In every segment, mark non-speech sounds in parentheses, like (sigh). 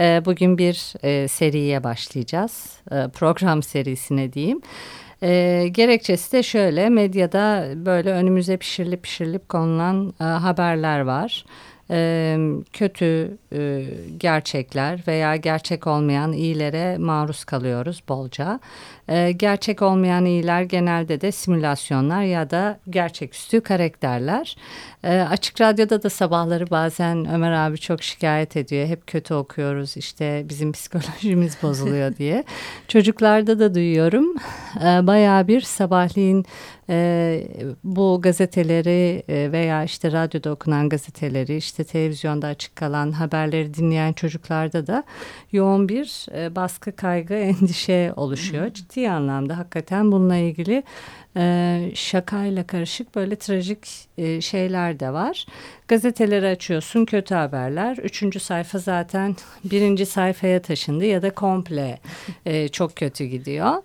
Ee, bugün bir e, seriye başlayacağız. Ee, program serisine diyeyim. E, gerekçesi de şöyle medyada böyle önümüze pişirilip pişirilip konulan e, haberler var. Kötü e, gerçekler veya gerçek olmayan iyilere maruz kalıyoruz bolca. E, gerçek olmayan iyiler genelde de simülasyonlar ya da gerçeküstü karakterler. E, açık Radyo'da da sabahları bazen Ömer abi çok şikayet ediyor. Hep kötü okuyoruz işte bizim (laughs) psikolojimiz bozuluyor diye. Çocuklarda da duyuyorum. E, bayağı bir sabahleyin e, bu gazeteleri e, veya işte radyoda okunan gazeteleri işte televizyonda açık kalan haberleri dinleyen çocuklarda da yoğun bir e, baskı, kaygı, (laughs) endişe oluşuyor. Ciddi anlamda hakikaten bununla ilgili e, şakayla karışık böyle trajik e, şeyler de var. Gazeteleri açıyorsun kötü haberler. Üçüncü sayfa zaten birinci sayfaya taşındı ya da komple e, çok kötü gidiyor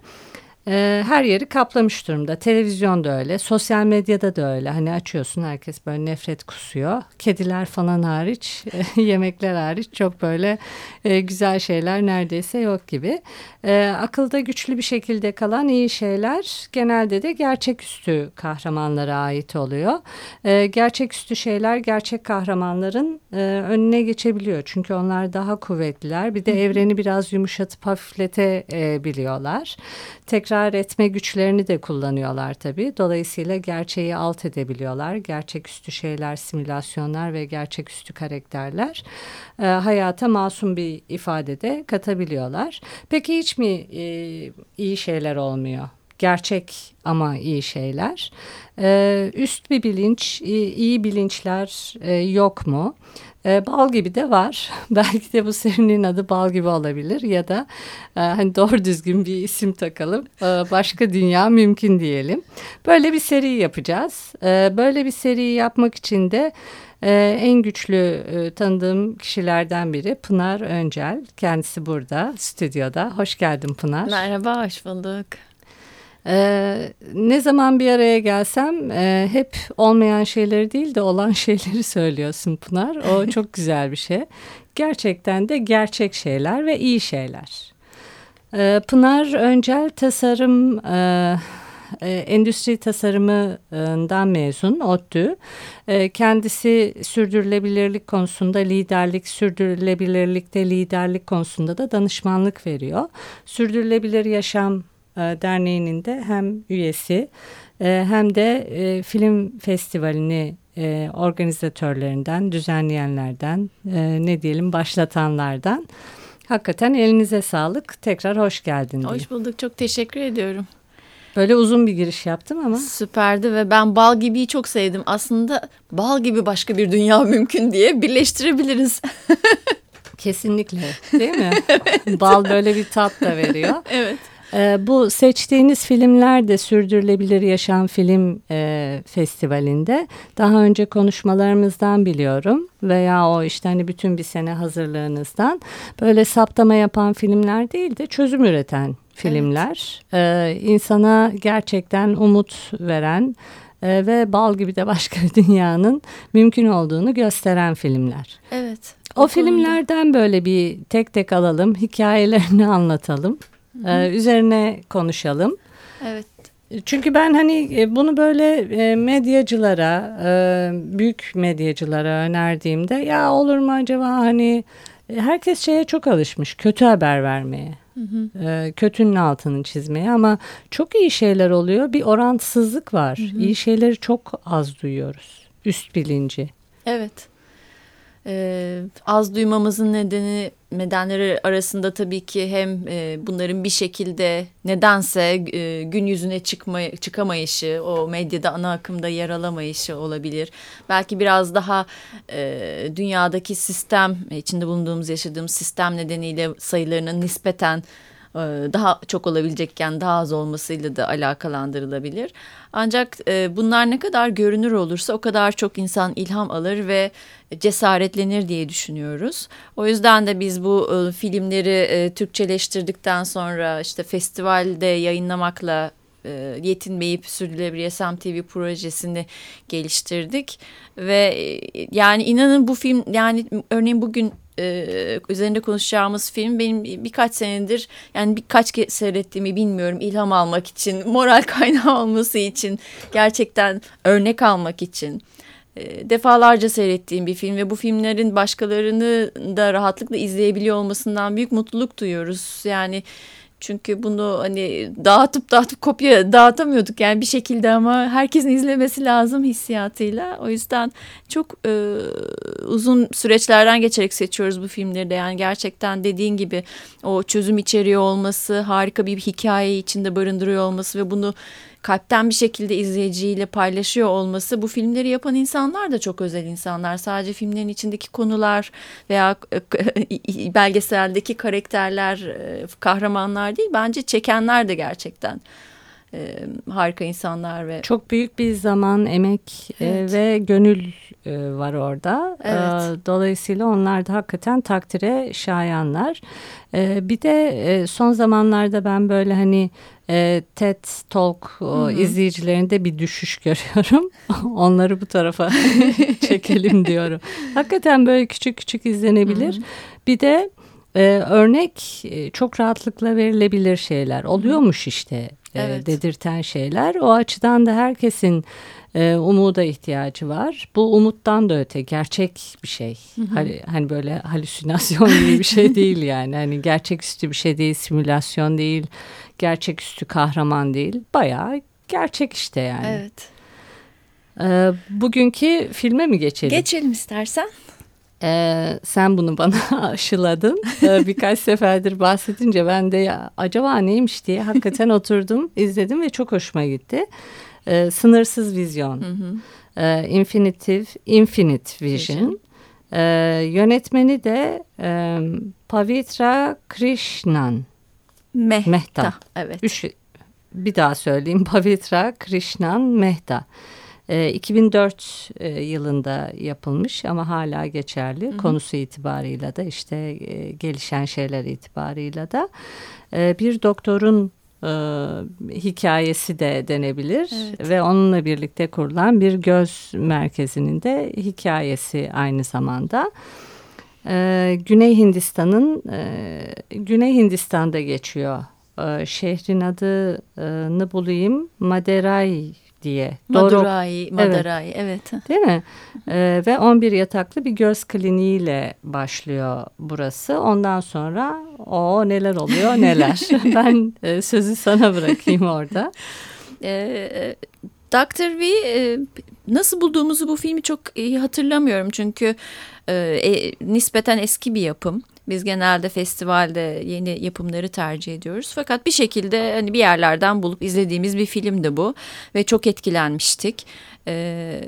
e, her yeri kaplamış durumda. Televizyon da öyle, sosyal medyada da öyle. Hani açıyorsun herkes böyle nefret kusuyor. Kediler falan hariç, e, (laughs) yemekler hariç çok böyle e, güzel şeyler neredeyse yok gibi. E, akılda güçlü bir şekilde kalan iyi şeyler genelde de gerçeküstü kahramanlara ait oluyor. E, gerçeküstü şeyler gerçek kahramanların e, önüne geçebiliyor. Çünkü onlar daha kuvvetliler. Bir de evreni biraz yumuşatıp hafifletebiliyorlar. Tekrar tekrar etme güçlerini de kullanıyorlar tabii. Dolayısıyla gerçeği alt edebiliyorlar. Gerçeküstü şeyler, simülasyonlar ve gerçeküstü karakterler e, hayata masum bir ifade de katabiliyorlar. Peki hiç mi e, iyi şeyler olmuyor? Gerçek ama iyi şeyler. Ee, üst bir bilinç, iyi, bilinçler e, yok mu? E, bal gibi de var. (laughs) Belki de bu serinin adı bal gibi olabilir ya da e, hani doğru düzgün bir isim takalım. E, başka dünya mümkün diyelim. Böyle bir seri yapacağız. E, böyle bir seri yapmak için de ee, en güçlü e, tanıdığım kişilerden biri Pınar Öncel. Kendisi burada stüdyoda. Hoş geldin Pınar. Merhaba, hoş bulduk. Ee, ne zaman bir araya gelsem e, hep olmayan şeyleri değil de olan (laughs) şeyleri söylüyorsun Pınar. O (laughs) çok güzel bir şey. Gerçekten de gerçek şeyler ve iyi şeyler. Ee, Pınar Öncel tasarım... E, e, endüstri tasarımından mezun ODTÜ. E, kendisi sürdürülebilirlik konusunda liderlik, sürdürülebilirlikte liderlik konusunda da danışmanlık veriyor. Sürdürülebilir Yaşam Derneği'nin de hem üyesi e, hem de e, film festivalini organizatörlerinden, düzenleyenlerden, ne diyelim başlatanlardan. Hakikaten elinize sağlık. Tekrar hoş geldin. Diyeyim. Hoş bulduk. Çok teşekkür ediyorum. Böyle uzun bir giriş yaptım ama. Süperdi ve ben bal gibiyi çok sevdim. Aslında bal gibi başka bir dünya (laughs) mümkün diye birleştirebiliriz. (laughs) Kesinlikle (laughs) değil mi? evet. Bal böyle bir tat da veriyor. evet. E, bu seçtiğiniz filmler de Sürdürülebilir Yaşam Film e, Festivali'nde. Daha önce konuşmalarımızdan biliyorum veya o işte hani bütün bir sene hazırlığınızdan böyle saptama yapan filmler değil de çözüm üreten filmler. Evet. E, insana gerçekten umut veren e, ve bal gibi de başka (laughs) dünyanın mümkün olduğunu gösteren filmler. Evet. O, o filmlerden böyle bir tek tek alalım, hikayelerini (laughs) anlatalım. Ee, üzerine konuşalım. Evet. Çünkü ben hani e, bunu böyle e, medyacılara, e, büyük medyacılara önerdiğimde ya olur mu acaba hani herkes şeye çok alışmış kötü haber vermeye. Hı hı. Kötünün altını çizmeye ama çok iyi şeyler oluyor. Bir orantısızlık var. Hı hı. İyi şeyleri çok az duyuyoruz. Üst bilinci. Evet. Ee, az duymamızın nedeni nedenleri arasında tabii ki hem e, bunların bir şekilde nedense e, gün yüzüne çıkma, çıkamayışı, o medyada ana akımda yer alamayışı olabilir. Belki biraz daha e, dünyadaki sistem, içinde bulunduğumuz yaşadığımız sistem nedeniyle sayılarının nispeten daha çok olabilecekken daha az olmasıyla da alakalandırılabilir. Ancak e, bunlar ne kadar görünür olursa o kadar çok insan ilham alır ve cesaretlenir diye düşünüyoruz. O yüzden de biz bu e, filmleri Türkçeleştirdikten sonra işte festivalde yayınlamakla e, yetinmeyip sürdürülebilir Yaşam TV projesini geliştirdik ve e, yani inanın bu film yani örneğin bugün e, üzerinde konuşacağımız film benim birkaç senedir yani birkaç kez seyrettiğimi bilmiyorum ilham almak için (laughs) moral kaynağı olması için gerçekten örnek almak için e, defalarca seyrettiğim bir film ve bu filmlerin başkalarını da rahatlıkla izleyebiliyor olmasından büyük mutluluk duyuyoruz. Yani çünkü bunu hani dağıtıp dağıtıp kopya dağıtamıyorduk yani bir şekilde ama herkesin izlemesi lazım hissiyatıyla. O yüzden çok e, uzun süreçlerden geçerek seçiyoruz bu filmleri de. Yani gerçekten dediğin gibi o çözüm içeriyor olması, harika bir hikaye içinde barındırıyor olması ve bunu kalpten bir şekilde izleyiciyle paylaşıyor olması bu filmleri yapan insanlar da çok özel insanlar. Sadece filmlerin içindeki konular veya e, (laughs) belgeseldeki karakterler, e, kahramanlar değil. Bence çekenler de gerçekten e, harika insanlar ve çok büyük bir zaman, emek evet. e, ve gönül e, var orada. Evet. E, dolayısıyla onlar da hakikaten takdire şayanlar. E, bir de e, son zamanlarda ben böyle hani e, TED Talk o, izleyicilerinde bir düşüş görüyorum. (laughs) Onları bu tarafa (laughs) çekelim diyorum. Hakikaten böyle küçük küçük izlenebilir. Hı hı. Bir de e, örnek e, çok rahatlıkla verilebilir şeyler oluyormuş işte e, evet. dedirten şeyler. O açıdan da herkesin e, umuda ihtiyacı var. Bu umuttan da öte gerçek bir şey. Hani, hani böyle halüsinasyon (laughs) gibi bir şey değil yani. Hani gerçeküstü bir şey değil, simülasyon değil, gerçeküstü kahraman değil. Bayağı gerçek işte yani. Evet. E, bugünkü filme mi geçelim? Geçelim istersen. Ee, sen bunu bana (laughs) aşıladın. Ee, birkaç seferdir bahsedince ben de ya, acaba neymiş diye hakikaten oturdum, izledim ve çok hoşuma gitti. Ee, sınırsız vizyon. Hı hı. Ee, Infinitive, Infinite Vision. Ee, yönetmeni de e, Pavitra Krishnan. Mehta. Mehta. Evet. Üç, bir daha söyleyeyim. (laughs) Pavitra Krishnan Mehta. 2004 e, e, yılında yapılmış ama hala geçerli. Hı hı. Konusu itibarıyla da işte e, gelişen şeyler itibarıyla da bir doktorun hikayesi de denebilir evet. ve onunla birlikte kurulan bir göz merkezinin de hikayesi aynı zamanda. Güney Hindistan'ın Güney Hindistan'da geçiyor. şehrin adını bulayım Maderai diye. Madurai, Madurai evet. evet. Değil mi? Ee, ve 11 yataklı bir göz kliniğiyle başlıyor burası. Ondan sonra o neler oluyor neler. (laughs) ben e, sözü sana bırakayım orada. (laughs) Ee, Dr. V e, nasıl bulduğumuzu bu filmi çok iyi hatırlamıyorum. Çünkü e, e, nispeten eski bir yapım. Biz genelde festivalde yeni yapımları tercih ediyoruz. Fakat bir şekilde hani bir yerlerden bulup izlediğimiz bir film de bu ve çok etkilenmiştik e,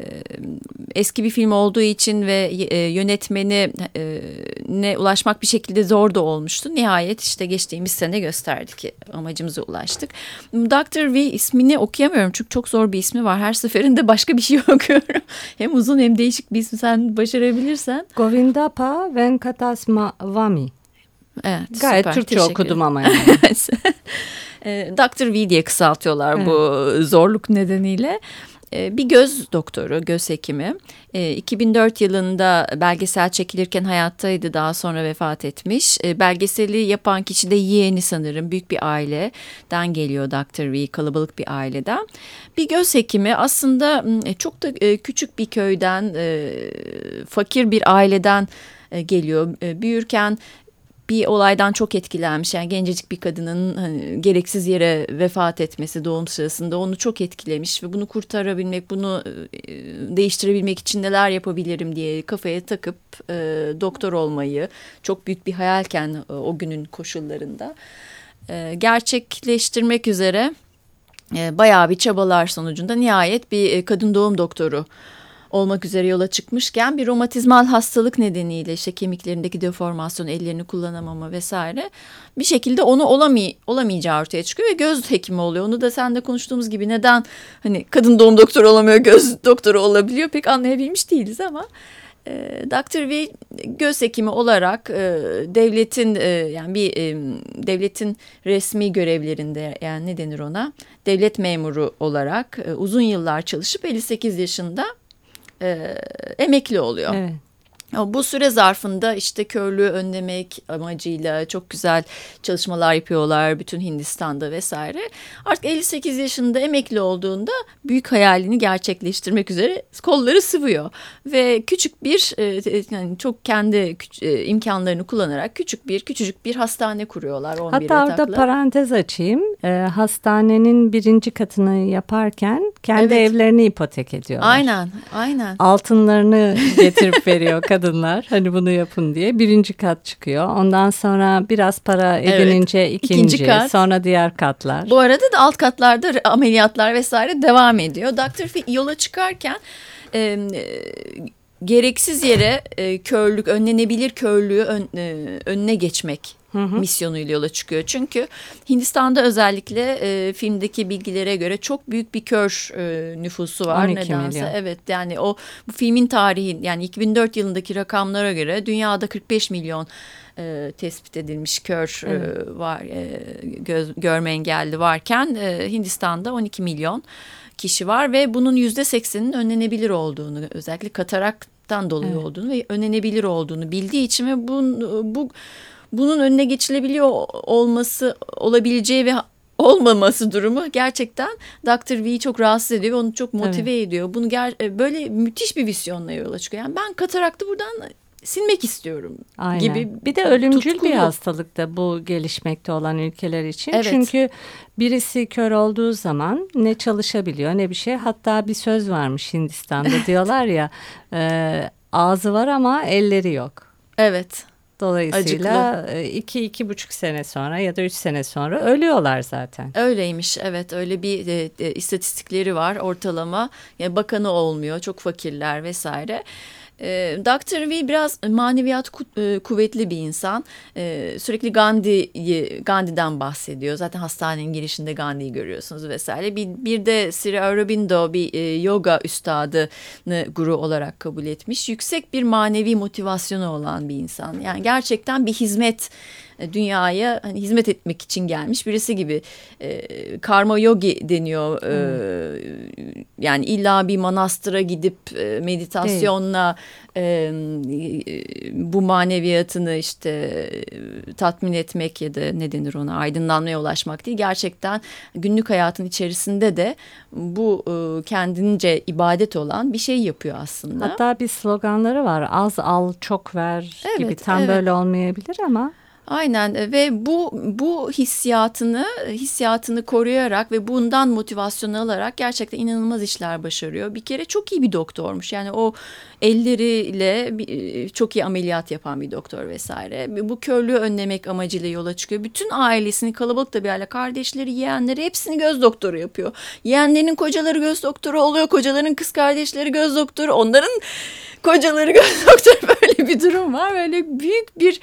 eski bir film olduğu için ve e, yönetmeni e, ne ulaşmak bir şekilde zor da olmuştu. Nihayet işte geçtiğimiz sene gösterdi ki amacımıza ulaştık. Dr. V ismini okuyamıyorum çünkü çok zor bir ismi var. Her seferinde başka bir şey (laughs) okuyorum. hem uzun hem değişik bir isim sen başarabilirsen. Govindapa Venkataswamy. Evet, Gayet süper, Türkçe okudum ama (laughs) yani. (laughs) E, Dr. V diye kısaltıyorlar evet. bu zorluk nedeniyle. Ee, bir göz doktoru, göz hekimi. 2004 ee, yılında belgesel çekilirken hayattaydı daha sonra vefat etmiş. Ee, belgeseli yapan kişi de yeğeni sanırım büyük bir aileden geliyor Dr. V kalabalık bir aileden. Bir göz hekimi aslında e, çok da e, küçük bir köyden e, fakir bir aileden geliyor. Büyürken bir olaydan çok etkilenmiş. Yani gencecik bir kadının hani, gereksiz yere vefat etmesi doğum sırasında onu çok etkilemiş ve bunu kurtarabilmek, bunu e, değiştirebilmek için neler yapabilirim diye kafaya takıp e, doktor olmayı çok büyük bir hayalken e, o günün koşullarında e, gerçekleştirmek üzere e, bayağı bir çabalar sonucunda nihayet bir e, kadın doğum doktoru olmak üzere yola çıkmışken bir romatizmal hastalık nedeniyle işte kemiklerindeki deformasyon, ellerini kullanamama vesaire bir şekilde onu olamay olamayacağı ortaya çıkıyor ve göz hekimi oluyor. Onu da sen de konuştuğumuz gibi neden hani kadın doğum doktoru olamıyor, göz doktoru olabiliyor pek anlayabilmiş değiliz ama e, Dr. V göz hekimi olarak e, devletin e, yani bir e, devletin resmi görevlerinde yani ne denir ona devlet memuru olarak e, uzun yıllar çalışıp 58 yaşında e, emekli oluyor. Evet. Bu süre zarfında işte körlüğü önlemek amacıyla çok güzel çalışmalar yapıyorlar bütün Hindistan'da vesaire. Artık 58 yaşında emekli olduğunda büyük hayalini gerçekleştirmek üzere kolları sıvıyor. Ve küçük bir e, yani çok kendi e, imkanlarını kullanarak küçük bir küçücük bir hastane kuruyorlar. 11 Hatta yataklı. orada parantez açayım. Ee, hastanenin birinci katını yaparken kendi Evet. evlerini ipotek ediyorlar. Aynen aynen. altınlarını getirip veriyor (laughs) kadınlar. Hani bunu yapın diye. Birinci kat çıkıyor. Ondan sonra biraz para Evet. edinince ikinci, İkinci kat. sonra diğer katlar. Bu arada da alt katlarda ameliyatlar vesaire devam ediyor. Dr. Phil yola çıkarken e, e, gereksiz yere e, körlük, önlenebilir körlüğü ön- e, önüne geçmek misyonuyla yola çıkıyor. Çünkü Hindistan'da özellikle e, filmdeki bilgilere göre çok büyük bir kör e, nüfusu var 12 nedense. milyon. Evet yani o bu filmin tarihi yani 2004 yılındaki rakamlara göre dünyada 45 milyon e, tespit edilmiş kör e, var e, göz, görme engelli varken e, Hindistan'da 12 milyon kişi var ve bunun yüzde sekseninin önlenebilir olduğunu özellikle kataraktan dolayı Evet. olduğunu ve önlenebilir olduğunu bildiği için ve bu, bu bunun önüne geçilebiliyor olması olabileceği ve olmaması durumu gerçekten Dr. V'yi çok rahatsız ediyor ve onu çok motive ediyor. Bunu ger e, böyle müthiş bir vizyonla yola çıkıyor. Yani ben kataraktı buradan silmek istiyorum Aynen. gibi. bir de ölümcül tutkulu. bir hastalık da bu gelişmekte olan ülkeler için. Evet. Çünkü birisi kör olduğu zaman ne çalışabiliyor ne bir şey. Hatta bir söz varmış Hindistan'da (laughs) diyorlar ya e, ağzı var ama elleri yok. Evet. Dolayısıyla e, iki iki buçuk sene sonra ya da üç sene sonra ölüyorlar zaten. Öyleymiş evet öyle bir e, e, istatistikleri var ortalama yani bakanı olmuyor çok fakirler vesaire. E, Dr. V biraz maneviyat e, kuvvetli bir insan. E, sürekli Gandhi'yi Gandhi'den bahsediyor. Zaten hastanenin girişinde Gandhi'yi görüyorsunuz vesaire. Bir, bir de Sri Aurobindo bir e, yoga üstadını guru olarak kabul etmiş. Yüksek bir manevi motivasyonu olan bir insan. Yani gerçekten bir hizmet dünyaya hani hizmet etmek için gelmiş birisi gibi. E, karma yogi deniyor E, yani illa bir manastıra gidip e, meditasyonla e, e, bu maneviyatını işte e, tatmin etmek ya da ne denir ona aydınlanmaya ulaşmak değil. Gerçekten günlük hayatın içerisinde de bu e, kendince ibadet olan bir şey yapıyor aslında. Hatta bir sloganları var az al çok ver gibi. Evet, tam evet. böyle olmayabilir ama Aynen e, ve bu bu hissiyatını hissiyatını koruyarak ve bundan motivasyon alarak gerçekten inanılmaz işler başarıyor. Bir kere çok iyi bir doktormuş. Yani o elleriyle e, çok iyi ameliyat yapan bir doktor vesaire. Bu körlüğü önlemek amacıyla yola çıkıyor. Bütün ailesini kalabalık da bir aile kardeşleri, yeğenleri hepsini göz doktoru yapıyor. Yeğenlerinin kocaları göz doktoru oluyor. Kocaların kız kardeşleri göz doktoru. Onların kocaları göz doktoru böyle bir durum var. Böyle büyük bir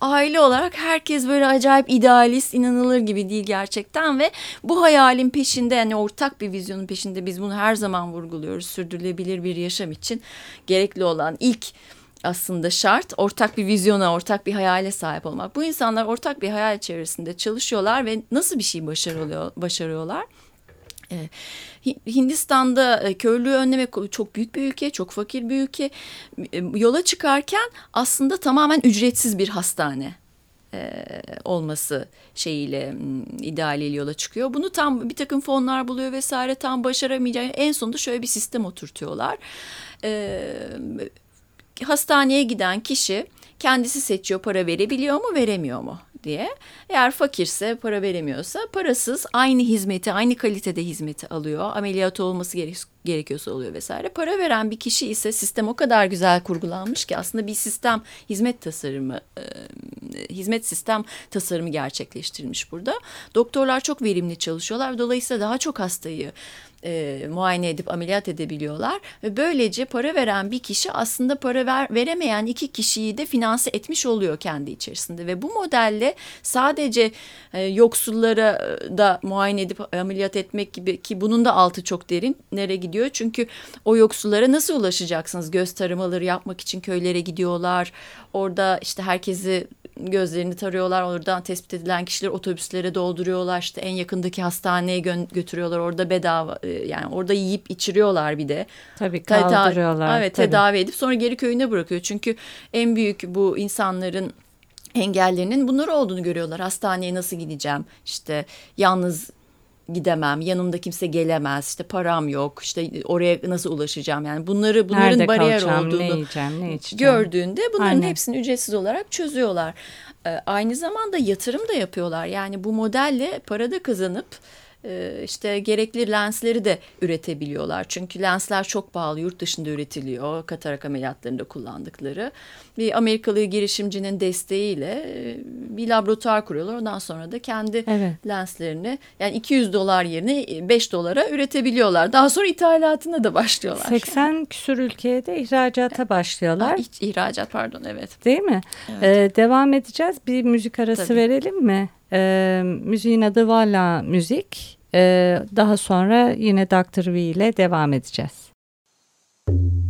aile olarak herkes böyle acayip idealist, inanılır gibi değil gerçekten ve bu hayalin peşinde yani ortak bir vizyonun peşinde biz bunu her zaman vurguluyoruz. Sürdürülebilir bir yaşam için gerekli olan ilk aslında şart ortak bir vizyona, ortak bir hayale sahip olmak. Bu insanlar ortak bir hayal çevresinde çalışıyorlar ve nasıl bir şey başarılıyor, başarıyorlar? Ee, Hi- Hindistan'da e, körlüğü önlemek çok büyük bir ülke, çok fakir bir ülke. E, Yola çıkarken aslında tamamen ücretsiz bir hastane e, olması şeyiyle idealiyle yola çıkıyor. Bunu tam bir takım fonlar buluyor vesaire tam başaramayacak. En sonunda şöyle bir sistem oturtuyorlar. Hastaneye giden kişi kendisi seçiyor para verebiliyor mu veremiyor mu diye. Eğer fakirse para veremiyorsa parasız aynı hizmeti aynı kalitede hizmeti alıyor. Ameliyat olması gerek- gerekiyorsa oluyor vesaire. Para veren bir kişi ise sistem o kadar güzel kurgulanmış ki aslında bir sistem hizmet tasarımı e, hizmet sistem tasarımı gerçekleştirilmiş burada. Doktorlar çok verimli çalışıyorlar. Dolayısıyla daha çok hastayı e, muayene edip ameliyat edebiliyorlar. Ve böylece para veren bir kişi aslında para ver, veremeyen iki kişiyi de finanse etmiş oluyor kendi içerisinde. Ve bu modelle sadece e, yoksullara da muayene edip ameliyat etmek gibi ki bunun da altı çok derin nereye gidiyor. Çünkü o yoksullara nasıl ulaşacaksınız? Göz taramaları yapmak için köylere gidiyorlar. Orada işte herkesi gözlerini tarıyorlar. Oradan tespit edilen kişileri otobüslere dolduruyorlar. İşte en yakındaki hastaneye gö götürüyorlar. Orada bedava e, yani orada yiyip içiriyorlar bir de. Tabii kaldırıyorlar. Evet tabii. tedavi edip sonra geri köyüne bırakıyor. Çünkü en büyük bu insanların engellerinin bunlar olduğunu görüyorlar. Hastaneye nasıl gideceğim? İşte yalnız gidemem, yanımda kimse gelemez, işte param yok, işte oraya nasıl ulaşacağım yani bunları bunların Nerede bariyer kalacağım, olduğunu ne yiyeceğim, ne içeceğim. gördüğünde bunların Aynen. hepsini ücretsiz olarak çözüyorlar. Ee, aynı zamanda yatırım da yapıyorlar. Yani bu modelle para da kazanıp e, işte gerekli lensleri de üretebiliyorlar. Çünkü lensler çok pahalı, yurt dışında üretiliyor. Katarak ameliyatlarında kullandıkları. Bir Amerikalı girişimcinin desteğiyle e, bir laboratuvar kuruyorlar. Ondan sonra da kendi Evet. lenslerini yani 200 dolar yerine 5 dolara üretebiliyorlar. Daha sonra ithalatına da başlıyorlar. 80 küsur ülkeye de ihracata başlıyorlar. Aa, ihracat pardon evet. Değil mi? Ee, devam edeceğiz. Bir müzik arası Tabii. verelim mi? Ee, müziğin adı Valla Müzik. Ee, daha sonra yine Dr. V ile devam edeceğiz. Life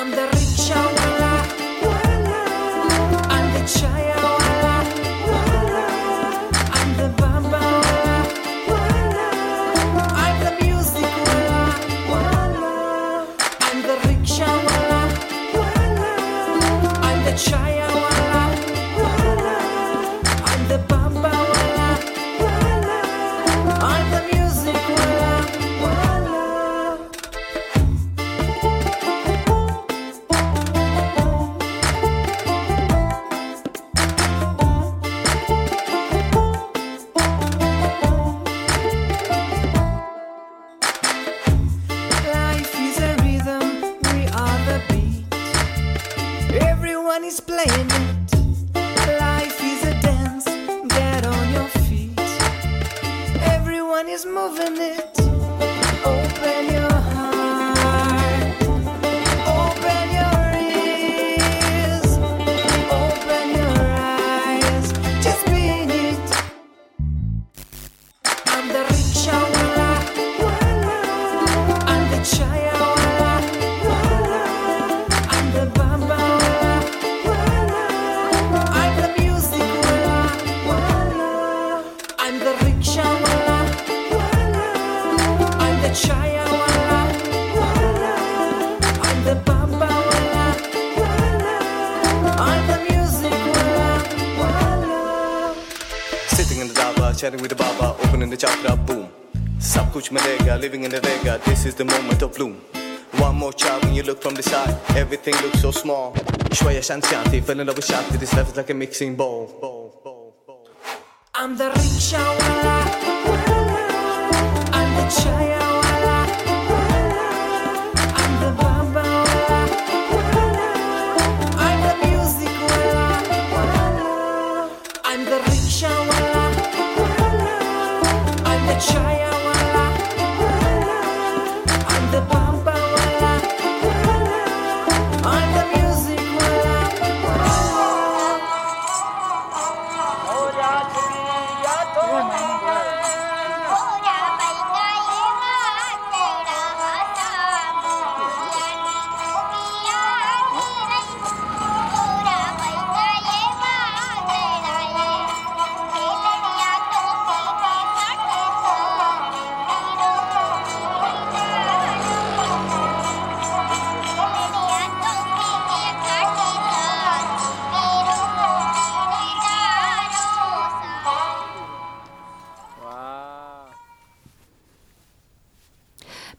I'm the rickshaw is moving it. Open living in the vega, this is the moment of bloom. One more child when you look from the side, everything looks so small. Shwaya shanti, fell in love with shanti, this life is like a mixing bowl. I'm the rickshaw wala, wala. I'm the chaya wala, wala. I'm the bamba wala, wala. I'm the music wala, wala. I'm the rickshaw wala, wala. I'm the chaya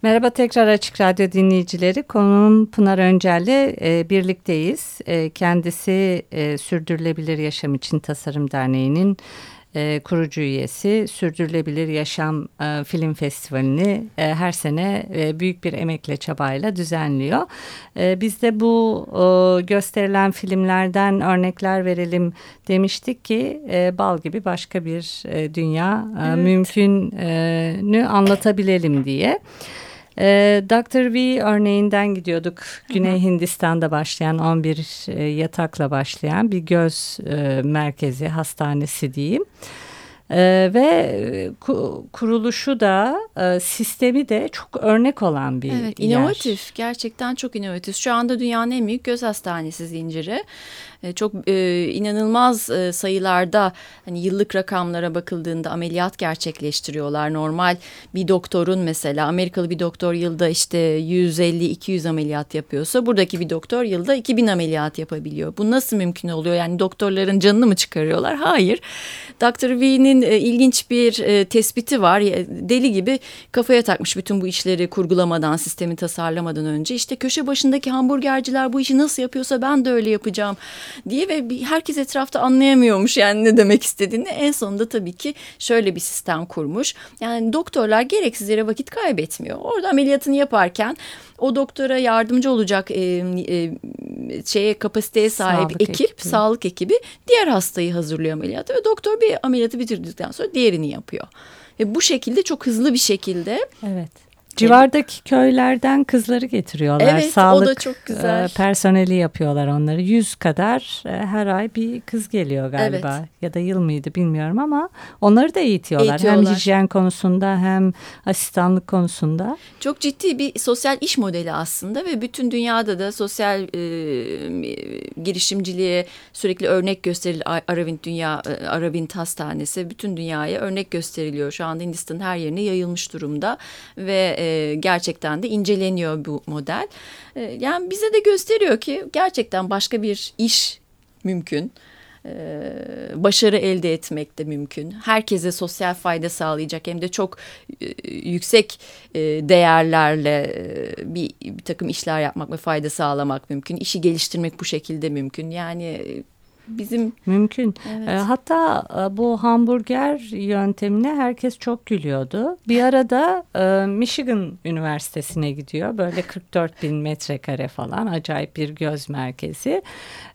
Merhaba tekrar Açık Radyo dinleyicileri. Konuğum Pınar Öncel'le e, birlikteyiz. E, kendisi e, Sürdürülebilir Yaşam İçin Tasarım Derneği'nin e, kurucu üyesi. Sürdürülebilir Yaşam e, Film Festivali'ni e, her sene e, büyük bir emekle çabayla düzenliyor. E, biz de bu e, gösterilen filmlerden örnekler verelim demiştik ki e, bal gibi başka bir e, dünya e, mümkününü anlatabilelim diye. E, Dr. V örneğinden gidiyorduk. Güney Hindistan'da başlayan 11 e, yatakla başlayan bir göz e, merkezi hastanesi diyeyim. E, ve e, ku- kuruluşu da e, sistemi de çok örnek olan bir Evet, yer. inovatif. Gerçekten çok inovatif. Şu anda dünyanın en büyük göz hastanesi zinciri. E, Çok e, inanılmaz e, sayılarda hani yıllık rakamlara bakıldığında ameliyat gerçekleştiriyorlar. Normal bir doktorun mesela Amerikalı bir doktor yılda işte 150-200 ameliyat yapıyorsa buradaki bir doktor yılda 2000 ameliyat yapabiliyor. Bu nasıl mümkün oluyor? Yani doktorların canını mı çıkarıyorlar? Hayır. Dr. V'nin e, ilginç bir e, tespiti var. Deli gibi kafaya takmış bütün bu işleri kurgulamadan, sistemi tasarlamadan önce. İşte köşe başındaki hamburgerciler bu işi nasıl yapıyorsa ben de öyle yapacağım diye ve bir- herkes etrafta anlayamıyormuş yani ne demek istediğini. En sonunda tabii ki şöyle bir sistem kurmuş. Yani doktorlar gereksiz yere vakit kaybetmiyor. Orada ameliyatını yaparken o doktora yardımcı olacak e, e, şeye kapasiteye sahip Sağlık ekip, ekibi. sağlık ekibi diğer hastayı hazırlıyor ameliyata ve doktor bir ameliyatı bitirdikten sonra diğerini yapıyor. Ve bu şekilde çok hızlı bir şekilde Evet. Civardaki köylerden kızları getiriyorlar. Evet, o da Sağlık çok güzel. e, personeli yapıyorlar onları. Yüz kadar e, her ay bir kız geliyor galiba. Evet. Ya da yıl mıydı bilmiyorum ama onları da eğitiyorlar. Eğitiyorlar. Hem hijyen konusunda hem asistanlık konusunda. Çok ciddi bir sosyal iş modeli aslında ve bütün dünyada da sosyal e, girişimciliğe sürekli örnek gösterilir. A- Aravind Dünya e, Aravind Hastanesi bütün dünyaya örnek gösteriliyor. Şu anda Hindistan'ın her yerine yayılmış durumda ve e, gerçekten de inceleniyor bu model. E, yani bize de gösteriyor ki gerçekten başka bir iş mümkün. Ee, başarı elde etmek de mümkün. Herkese sosyal fayda sağlayacak hem de çok e, yüksek e, değerlerle e, bir, bir takım işler yapmak ve fayda sağlamak mümkün. İşi geliştirmek bu şekilde mümkün. Yani e, bizim Mümkün. Evet. E, hatta e, bu hamburger yöntemine herkes çok gülüyordu. Bir arada e, Michigan Üniversitesi'ne gidiyor. Böyle 44 bin metrekare falan acayip bir göz merkezi.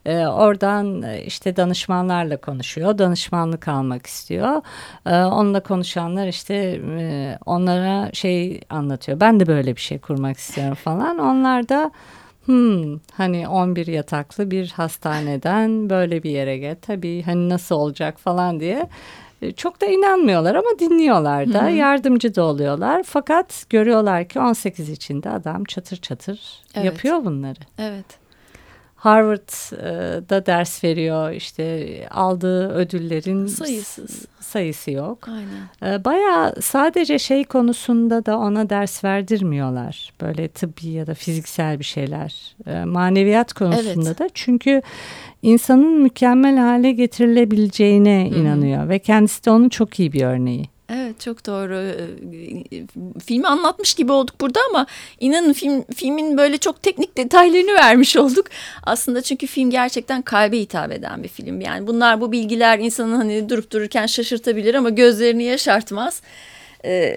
E, oradan e, işte danışmanlarla konuşuyor. Danışmanlık almak istiyor. E, onunla konuşanlar işte e, onlara şey anlatıyor. Ben de böyle bir şey kurmak istiyorum falan. Onlar da Hmm, hani 11 yataklı bir hastaneden böyle bir yere gel. Tabii hani nasıl olacak falan diye. E, Çok da inanmıyorlar ama dinliyorlar da yardımcı da oluyorlar. Fakat görüyorlar ki 18 içinde adam çatır çatır Evet. yapıyor bunları. evet Harvard'da ders veriyor işte aldığı ödüllerin sayısız. sayısı yok. Aynen. E, Bayağı sadece şey konusunda da ona ders verdirmiyorlar. Böyle tıbbi ya da fiziksel bir şeyler. E, Maneviyat konusunda Evet. da çünkü insanın mükemmel hale getirilebileceğine inanıyor ve kendisi de onun çok iyi bir örneği. Evet çok doğru. Ee, Filmi anlatmış gibi olduk burada ama inanın film filmin böyle çok teknik detaylarını vermiş olduk. Aslında çünkü film gerçekten kalbe hitap eden bir film. Yani bunlar bu bilgiler insanı hani durup dururken şaşırtabilir ama gözlerini yaşartmaz. Ee,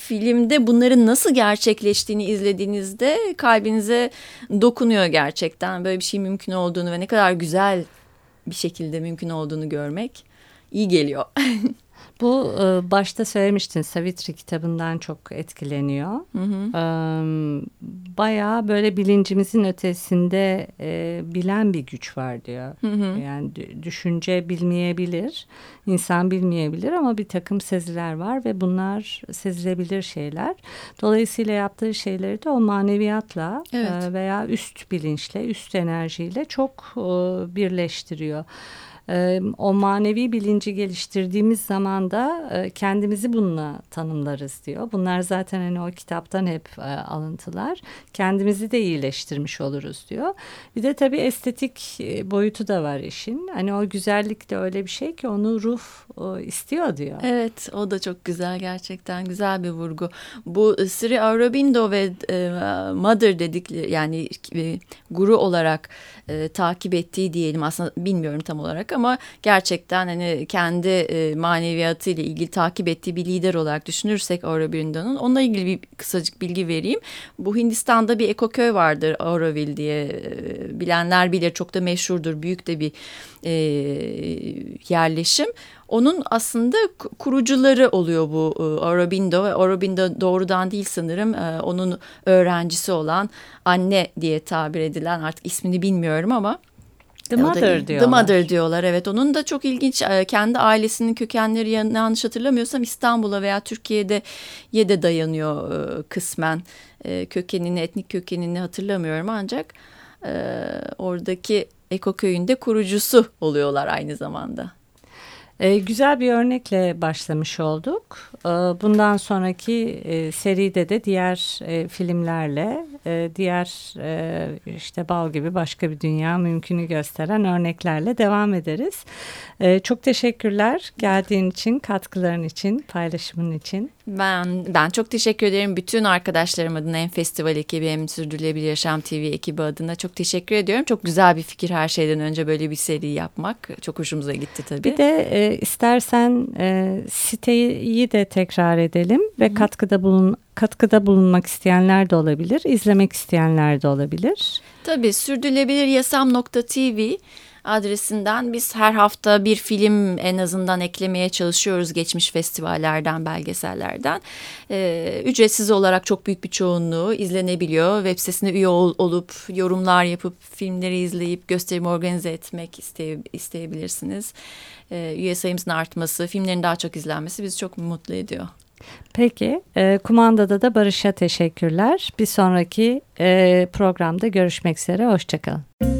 filmde bunların nasıl gerçekleştiğini izlediğinizde kalbinize dokunuyor gerçekten. Böyle bir şey mümkün olduğunu ve ne kadar güzel bir şekilde mümkün olduğunu görmek iyi geliyor. (laughs) Bu e, başta söylemiştin Savitri kitabından çok etkileniyor. E, Bayağı böyle bilincimizin ötesinde e, bilen bir güç var diyor. Yani dü- düşünce bilmeyebilir, insan bilmeyebilir ama bir takım seziler var ve bunlar sezilebilir şeyler. Dolayısıyla yaptığı şeyleri de o maneviyatla Evet. e, veya üst bilinçle, üst enerjiyle çok e, birleştiriyor. E, o manevi bilinci geliştirdiğimiz zaman da e, kendimizi bununla tanımlarız diyor. Bunlar zaten hani o kitaptan hep e, alıntılar. Kendimizi de iyileştirmiş oluruz diyor. Bir de tabii estetik e, boyutu da var işin. Hani o güzellik de öyle bir şey ki onu ruh istiyor diyor. Evet o da çok güzel gerçekten güzel bir vurgu. Bu Sri Aurobindo ve e, Mother dedikleri yani e, guru olarak e, takip ettiği diyelim aslında bilmiyorum tam olarak ama gerçekten hani kendi e, maneviyatıyla ilgili takip ettiği bir lider olarak düşünürsek Aurobindo'nun onunla ilgili bir kısacık bilgi vereyim. Bu Hindistan'da bir ekoköy vardır Auroville diye e, bilenler bilir çok da meşhurdur büyük de bir e, yerleşim. Onun aslında kurucuları oluyor bu e, Aurobindo ve Aurobindo doğrudan değil sanırım e, onun öğrencisi olan anne diye tabir edilen artık ismini bilmiyorum ama The Mother diyorlar. The Mother diyorlar evet. Onun da çok ilginç e, kendi ailesinin kökenleri yanlış hatırlamıyorsam İstanbul'a veya Türkiye'de ye de dayanıyor kısmen. Kökenini, etnik kökenini hatırlamıyorum ancak oradaki Eko köyünde kurucusu oluyorlar aynı zamanda. E, güzel bir örnekle başlamış olduk. E, bundan sonraki e, seride de diğer e, filmlerle, e, diğer e, işte bal gibi başka bir dünya mümkünü gösteren örneklerle devam ederiz. E, çok teşekkürler geldiğin için, katkıların için, paylaşımın için. Ben ben çok teşekkür ederim bütün arkadaşlarım adına hem festival ekibi hem Sürdürülebilir Yaşam TV ekibi adına çok teşekkür ediyorum. Çok güzel bir fikir her şeyden önce böyle bir seri yapmak. Çok hoşumuza gitti tabii. Bir de e, istersen e, siteyi de tekrar edelim ve Hı katkıda bulun katkıda bulunmak isteyenler de olabilir, izlemek isteyenler de olabilir. Tabii sürdürülebiliryasam.tv adresinden biz her hafta bir film en azından eklemeye çalışıyoruz geçmiş festivallerden, belgesellerden. Ee, ücretsiz olarak çok büyük bir çoğunluğu izlenebiliyor. Web sitesine üye ol, olup yorumlar yapıp filmleri izleyip gösterimi organize etmek isteye, isteyebilirsiniz. Ee, üye sayımızın artması, filmlerin daha çok izlenmesi bizi çok mutlu ediyor. Peki, e, kumandada da Barış'a teşekkürler. Bir sonraki e, programda görüşmek üzere, hoşçakalın.